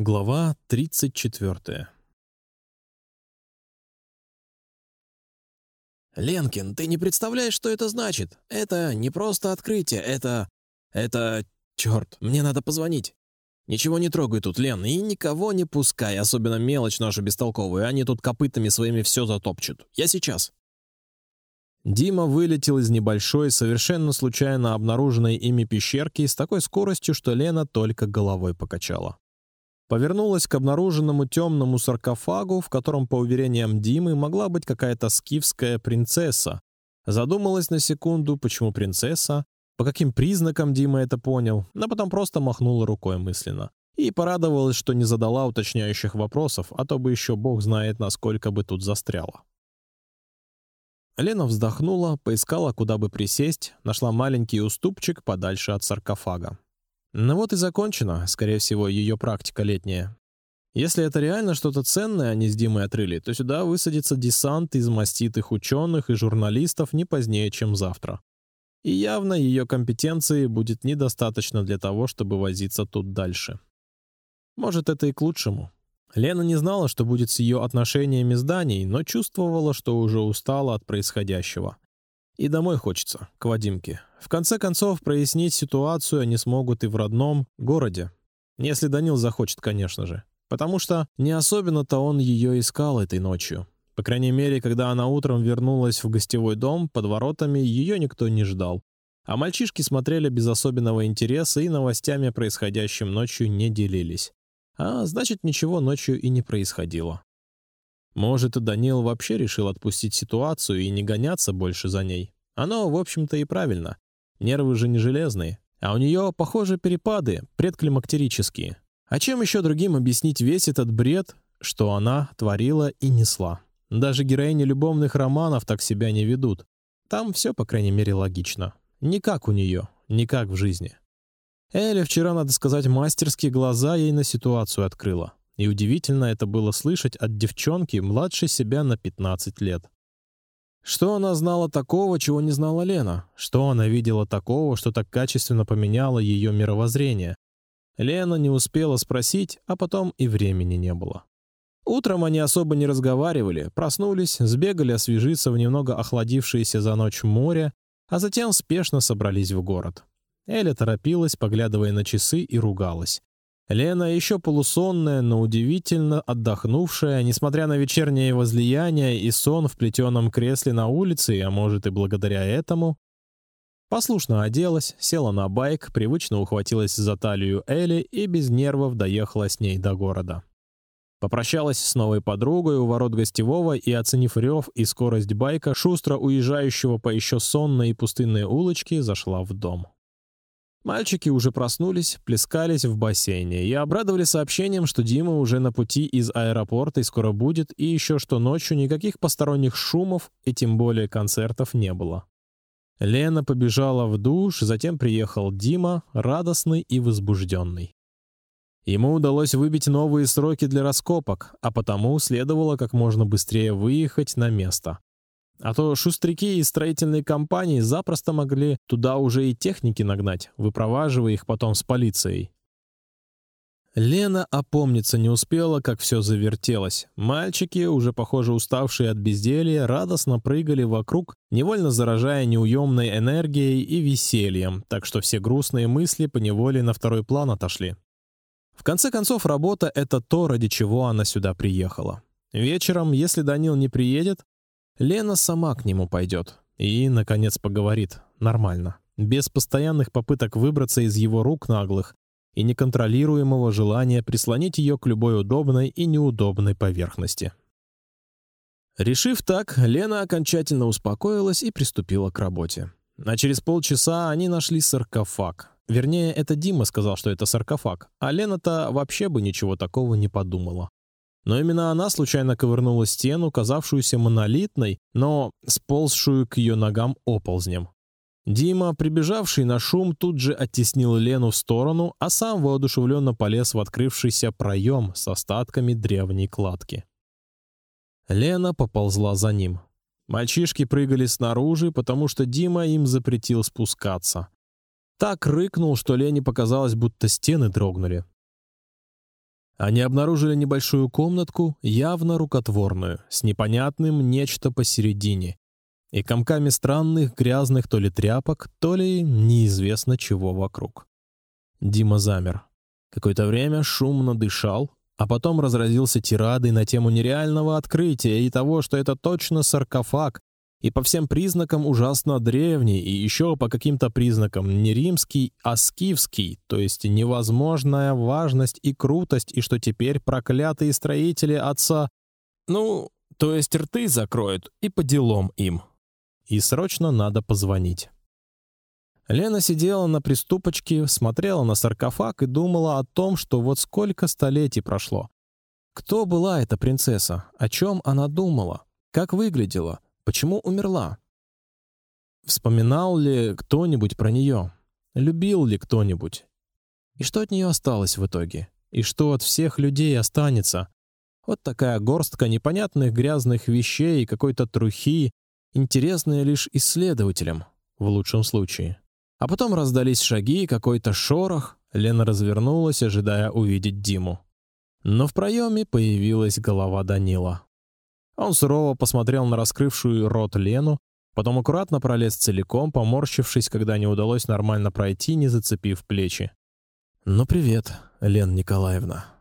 Глава тридцать четвертая. Ленкин, ты не представляешь, что это значит? Это не просто открытие, это... это... Черт, мне надо позвонить. Ничего не трогай тут, Лен, и никого не пускай, особенно мелочь нашу бестолковую. Они тут копытами своими все затопчут. Я сейчас. Дима вылетел из небольшой, совершенно случайно обнаруженной ими пещерки с такой скоростью, что Лена только головой покачала. Повернулась к обнаруженному темному саркофагу, в котором, по уверениям Димы, могла быть какая-то скифская принцесса. Задумалась на секунду, почему принцесса, по каким признакам Дима это понял, а потом просто махнула рукой мысленно и порадовалась, что не задала уточняющих вопросов, а то бы еще Бог знает, насколько бы тут застряла. Лена вздохнула, поискала, куда бы присесть, нашла маленький уступчик подальше от саркофага. Ну вот и закончена, скорее всего, ее практика летняя. Если это реально что-то ценное они с Димой отрыли, то сюда высадится десант из маститых ученых и журналистов не позднее, чем завтра. И явно ее компетенции будет недостаточно для того, чтобы возиться тут дальше. Может, это и к лучшему. Лена не знала, что будет с ее отношениями с Даней, но чувствовала, что уже устала от происходящего. И домой хочется, к Вадимке. В конце концов, прояснить ситуацию они смогут и в родном городе. Если Данил захочет, конечно же. Потому что не особенно-то он ее искал этой ночью. По крайней мере, когда она утром вернулась в гостевой дом, под воротами ее никто не ждал. А мальчишки смотрели без особенного интереса и новостями о происходящем ночью не делились. А значит, ничего ночью и не происходило. Может, и Данил вообще решил отпустить ситуацию и не гоняться больше за ней. Оно, в общем-то, и правильно. Нервы же не железные, а у нее, похоже, перепады предклимактерические. А чем еще другим объяснить весь этот бред, что она творила и несла? Даже героини любовных романов так себя не ведут. Там все, по крайней мере, логично. Не как у нее, не как в жизни. Эля вчера, надо сказать, мастерски глаза ей на ситуацию открыла. И удивительно это было слышать от девчонки младше себя на 15 лет. Что она знала такого, чего не знала Лена? Что она видела такого, что так качественно поменяло ее мировоззрение? Лена не успела спросить, а потом и времени не было. Утром они особо не разговаривали, проснулись, сбегали освежиться в немного охладившееся за ночь море, а затем спешно собрались в город. Эля торопилась, поглядывая на часы и ругалась. Лена еще полусонная, но удивительно отдохнувшая, несмотря на вечернее возлияние и сон в плетеном кресле на улице, а может и благодаря этому, послушно оделась, села на байк, привычно ухватилась за талию Эли и без нервов доехала с ней до города. Попрощалась с новой подругой у ворот гостевого и, оценив рев и скорость байка, шустро уезжающего по еще сонной и пустынной улочке, зашла в дом. Мальчики уже проснулись, плескались в бассейне и обрадовали сообщением, что Дима уже на пути из аэропорта и скоро будет, и еще что ночью никаких посторонних шумов и тем более концертов не было. Лена побежала в душ, затем приехал Дима, радостный и возбужденный. Ему удалось выбить новые сроки для раскопок, а потому следовало как можно быстрее выехать на место. А то шустряки из строительной компании запросто могли туда уже и техники нагнать, выпроваживая их потом с полицией. Лена опомниться не успела, как все завертелось. Мальчики, уже похоже уставшие от безделья, радостно прыгали вокруг, невольно заражая неуемной энергией и весельем, так что все грустные мысли по неволе на второй план отошли. В конце концов, работа — это то, ради чего она сюда приехала. Вечером, если Данил не приедет, Лена сама к нему пойдет и, наконец, поговорит нормально, без постоянных попыток выбраться из его рук наглых и неконтролируемого желания прислонить ее к любой удобной и неудобной поверхности. Решив так, Лена окончательно успокоилась и приступила к работе. А через полчаса они нашли саркофаг. Вернее, это Дима сказал, что это саркофаг, а Лена-то вообще бы ничего такого не подумала но именно она случайно ковырнула стену, казавшуюся монолитной, но сползшую к ее ногам оползнем. Дима, прибежавший на шум, тут же оттеснил Лену в сторону, а сам воодушевленно полез в открывшийся проем с остатками древней кладки. Лена поползла за ним. Мальчишки прыгали снаружи, потому что Дима им запретил спускаться. Так рыкнул, что Лене показалось, будто стены дрогнули. Они обнаружили небольшую комнатку, явно рукотворную, с непонятным нечто посередине и комками странных грязных то ли тряпок, то ли неизвестно чего вокруг. Дима замер. Какое-то время шумно дышал, а потом разразился тирадой на тему нереального открытия и того, что это точно саркофаг, и по всем признакам ужасно древний, и еще по каким-то признакам не римский, а скифский, то есть невозможная важность и крутость, и что теперь проклятые строители отца, ну, то есть рты закроют и по делам им. И срочно надо позвонить. Лена сидела на приступочке, смотрела на саркофаг и думала о том, что вот сколько столетий прошло. Кто была эта принцесса? О чем она думала? Как выглядела? Почему умерла? Вспоминал ли кто-нибудь про нее? Любил ли кто-нибудь? И что от нее осталось в итоге? И что от всех людей останется? Вот такая горстка непонятных грязных вещей и какой-то трухи, интересная лишь исследователям в лучшем случае. А потом раздались шаги, какой-то шорох. Лена развернулась, ожидая увидеть Диму. Но в проеме появилась голова Данила. Он сурово посмотрел на раскрывшую рот Лену, потом аккуратно пролез целиком, поморщившись, когда не удалось нормально пройти, не зацепив плечи. Ну привет, Лена Николаевна.